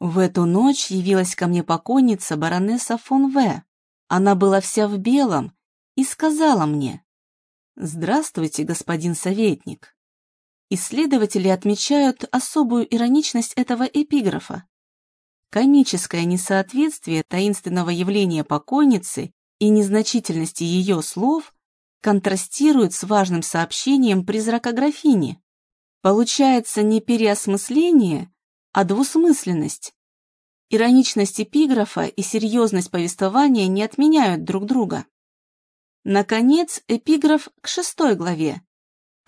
В эту ночь явилась ко мне покойница баронесса фон В. Она была вся в белом и сказала мне «Здравствуйте, господин советник». Исследователи отмечают особую ироничность этого эпиграфа. Комическое несоответствие таинственного явления покойницы и незначительности ее слов контрастирует с важным сообщением призрака графини. Получается не переосмысление, а двусмысленность. Ироничность эпиграфа и серьезность повествования не отменяют друг друга. Наконец, эпиграф к шестой главе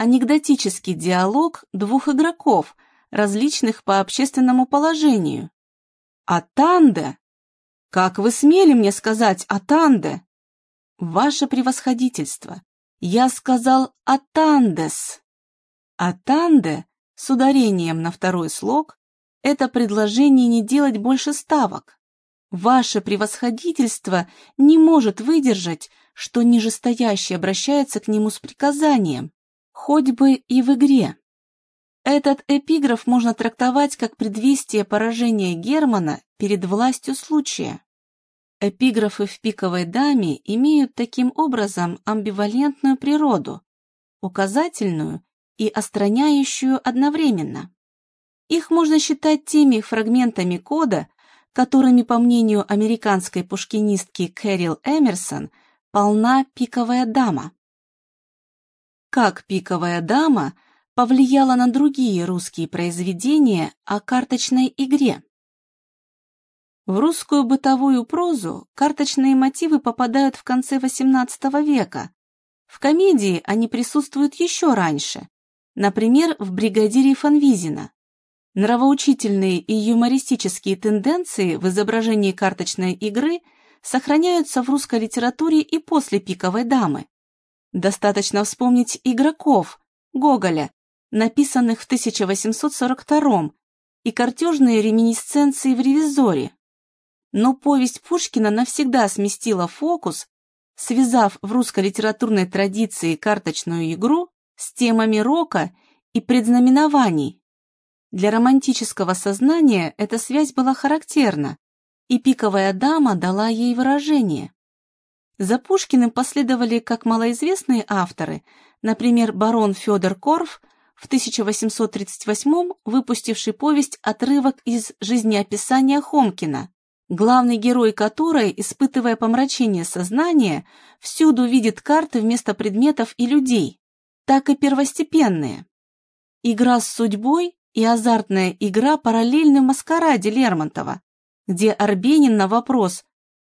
анекдотический диалог двух игроков, различных по общественному положению. «Атанде! Как вы смели мне сказать «Атанде»?» «Ваше превосходительство! Я сказал «Атандес». «Атанде» с ударением на второй слог – это предложение не делать больше ставок. Ваше превосходительство не может выдержать, что нижестоящий обращается к нему с приказанием хоть бы и в игре. Этот эпиграф можно трактовать как предвестие поражения Германа перед властью случая. Эпиграфы в «Пиковой даме» имеют таким образом амбивалентную природу, указательную и остраняющую одновременно. Их можно считать теми фрагментами кода, которыми, по мнению американской пушкинистки Кэрил Эмерсон, полна «Пиковая дама» как «Пиковая дама» повлияла на другие русские произведения о карточной игре. В русскую бытовую прозу карточные мотивы попадают в конце XVIII века. В комедии они присутствуют еще раньше, например, в «Бригадире Фанвизина». Нравоучительные и юмористические тенденции в изображении карточной игры сохраняются в русской литературе и после «Пиковой дамы». Достаточно вспомнить игроков Гоголя, написанных в 1842 и картежные реминисценции в «Ревизоре». Но повесть Пушкина навсегда сместила фокус, связав в русской литературной традиции карточную игру с темами рока и предзнаменований. Для романтического сознания эта связь была характерна, и «Пиковая дама» дала ей выражение. За Пушкиным последовали как малоизвестные авторы, например, барон Федор Корф, в 1838 выпустивший повесть «Отрывок из жизнеописания Хомкина», главный герой которой, испытывая помрачение сознания, всюду видит карты вместо предметов и людей, так и первостепенные. Игра с судьбой и азартная игра параллельны маскараде Лермонтова, где Арбенин на вопрос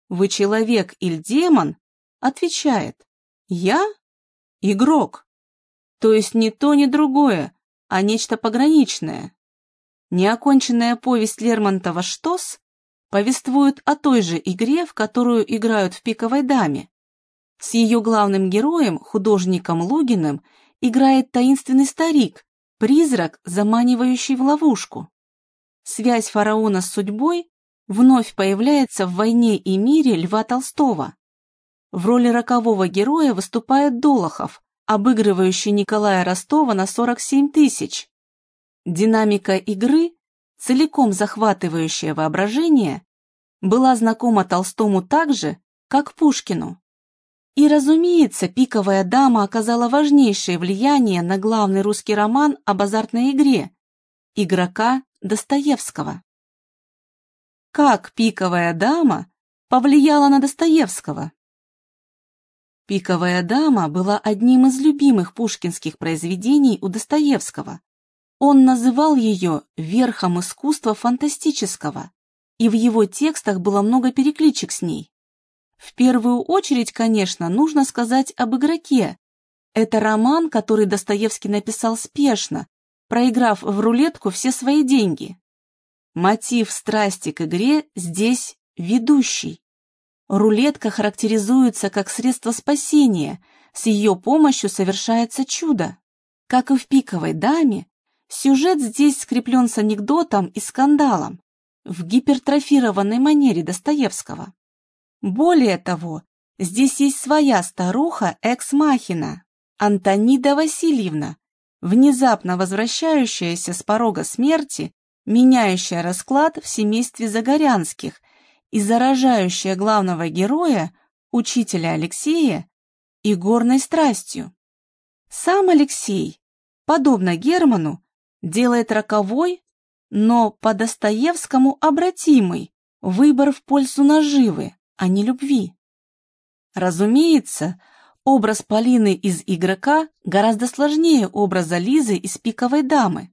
«Вы человек или демон?» Отвечает «Я игрок». То есть не то, ни другое, а нечто пограничное. Неоконченная повесть Лермонтова «Штос» повествует о той же игре, в которую играют в пиковой даме. С ее главным героем, художником Лугиным, играет таинственный старик, призрак, заманивающий в ловушку. Связь фараона с судьбой вновь появляется в «Войне и мире» Льва Толстого. В роли рокового героя выступает Долохов, обыгрывающий Николая Ростова на 47 тысяч. Динамика игры, целиком захватывающая воображение, была знакома Толстому так же, как Пушкину. И, разумеется, «Пиковая дама» оказала важнейшее влияние на главный русский роман об азартной игре игрока Достоевского. Как «Пиковая дама» повлияла на Достоевского? «Пиковая дама» была одним из любимых пушкинских произведений у Достоевского. Он называл ее «верхом искусства фантастического», и в его текстах было много перекличек с ней. В первую очередь, конечно, нужно сказать об игроке. Это роман, который Достоевский написал спешно, проиграв в рулетку все свои деньги. Мотив страсти к игре здесь ведущий. Рулетка характеризуется как средство спасения, с ее помощью совершается чудо. Как и в «Пиковой даме», сюжет здесь скреплен с анекдотом и скандалом в гипертрофированной манере Достоевского. Более того, здесь есть своя старуха экс-махина, Антонида Васильевна, внезапно возвращающаяся с порога смерти, меняющая расклад в семействе Загорянских и заражающая главного героя, учителя Алексея, и горной страстью. Сам Алексей, подобно Герману, делает роковой, но по Достоевскому обратимый выбор в пользу наживы, а не любви. Разумеется, образ Полины из игрока гораздо сложнее образа Лизы из пиковой дамы.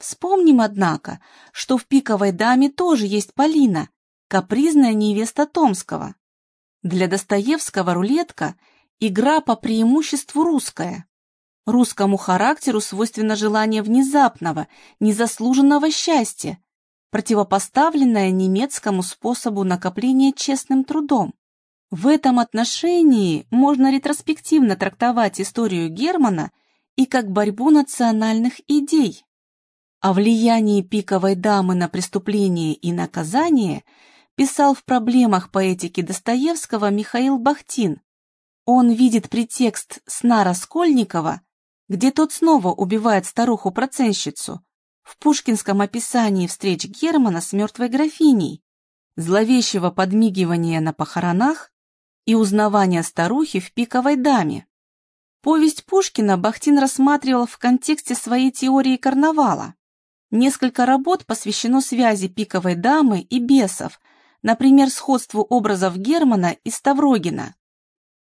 Вспомним, однако, что в пиковой даме тоже есть Полина, капризная невеста Томского. Для Достоевского рулетка – игра по преимуществу русская. Русскому характеру свойственно желание внезапного, незаслуженного счастья, противопоставленная немецкому способу накопления честным трудом. В этом отношении можно ретроспективно трактовать историю Германа и как борьбу национальных идей. О влиянии пиковой дамы на преступление и наказание писал в проблемах поэтики Достоевского Михаил Бахтин. Он видит претекст сна Раскольникова, где тот снова убивает старуху-проценщицу, в пушкинском описании встреч Германа с мертвой графиней, зловещего подмигивания на похоронах и узнавания старухи в пиковой даме. Повесть Пушкина Бахтин рассматривал в контексте своей теории карнавала. Несколько работ посвящено связи пиковой дамы и бесов, например, сходству образов Германа и Ставрогина.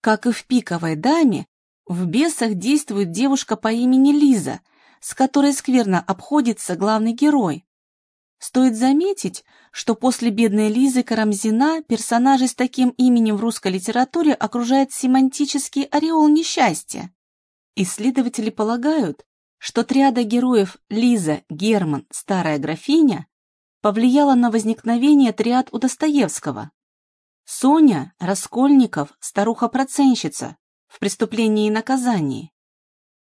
Как и в пиковой даме, в бесах действует девушка по имени Лиза – с которой скверно обходится главный герой. Стоит заметить, что после бедной Лизы Карамзина персонажей с таким именем в русской литературе окружает семантический ореол несчастья. Исследователи полагают, что триада героев Лиза, Герман, Старая графиня повлияла на возникновение триад у Достоевского. Соня, Раскольников, старуха-проценщица в «Преступлении и наказании».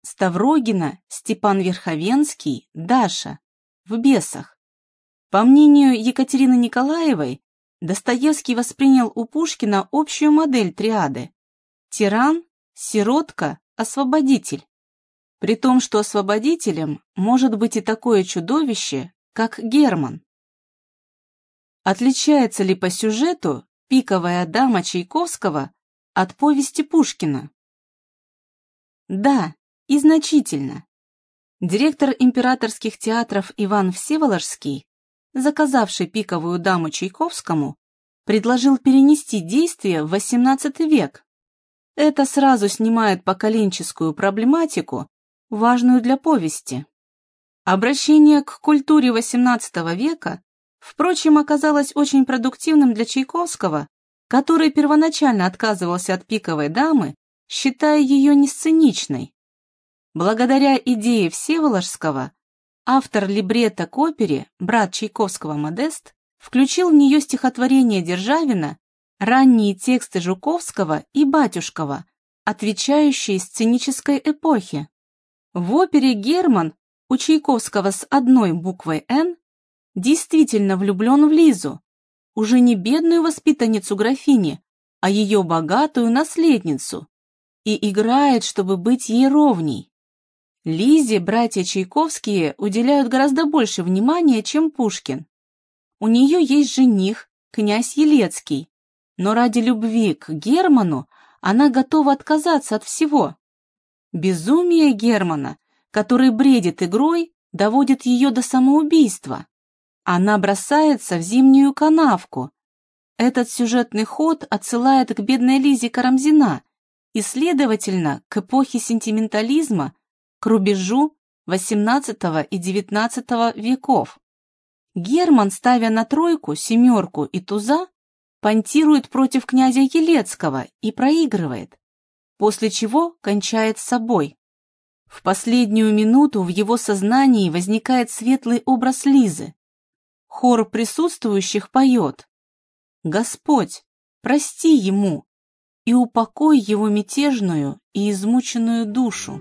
Ставрогина, Степан Верховенский, Даша. В «Бесах». По мнению Екатерины Николаевой, Достоевский воспринял у Пушкина общую модель триады – тиран, сиротка, освободитель. При том, что освободителем может быть и такое чудовище, как Герман. Отличается ли по сюжету «Пиковая дама» Чайковского от повести Пушкина? Да, и значительно. Директор императорских театров Иван Всеволожский, заказавший пиковую даму Чайковскому, предложил перенести действие в XVIII век. Это сразу снимает поколенческую проблематику, важную для повести. Обращение к культуре XVIII века, впрочем, оказалось очень продуктивным для Чайковского, который первоначально отказывался от пиковой дамы, считая ее несценичной. Благодаря идее Всеволожского, автор либретто к опере, брат Чайковского Модест, включил в нее стихотворение Державина ранние тексты Жуковского и Батюшкова, отвечающие сценической эпохе. В опере «Герман» у Чайковского с одной буквой «Н» действительно влюблен в Лизу, уже не бедную воспитанницу графини, а ее богатую наследницу, и играет, чтобы быть ей ровней. Лизе братья Чайковские уделяют гораздо больше внимания, чем Пушкин. У нее есть жених, князь Елецкий, но ради любви к Герману она готова отказаться от всего. Безумие Германа, который бредит игрой, доводит ее до самоубийства. Она бросается в зимнюю канавку. Этот сюжетный ход отсылает к бедной Лизе Карамзина и, следовательно, к эпохе сентиментализма, к рубежу XVIII и XIX веков. Герман, ставя на тройку, семерку и туза, понтирует против князя Елецкого и проигрывает, после чего кончает с собой. В последнюю минуту в его сознании возникает светлый образ Лизы. Хор присутствующих поет «Господь, прости ему и упокой его мятежную и измученную душу».